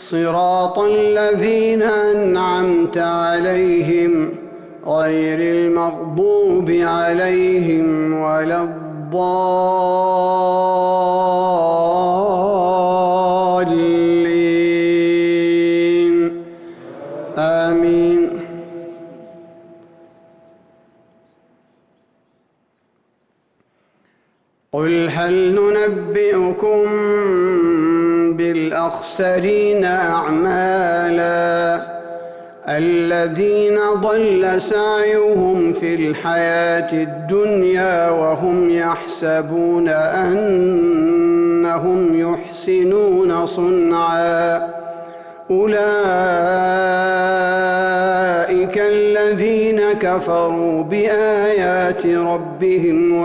صراط الذين أنعمت عليهم غير المغضوب عليهم ولا الضالين. آمين. قل هل ننبئكم بالاخسرين أعمالا. الذين ضل سعيهم في الحياة الدنيا وهم يحسبون أنهم يحسنون صنعا. أولئك الذين كفروا بآيات ربهم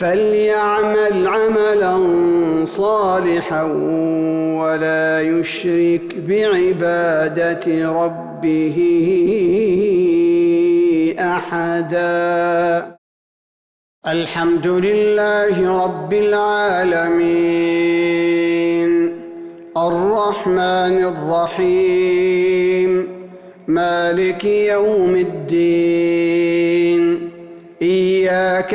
فليعمل عملا صالحا ولا يشرك بعبادة ربه أحدا. الحمد لله رب العالمين. الرحمن الرحيم. مالك يوم الدين. إياك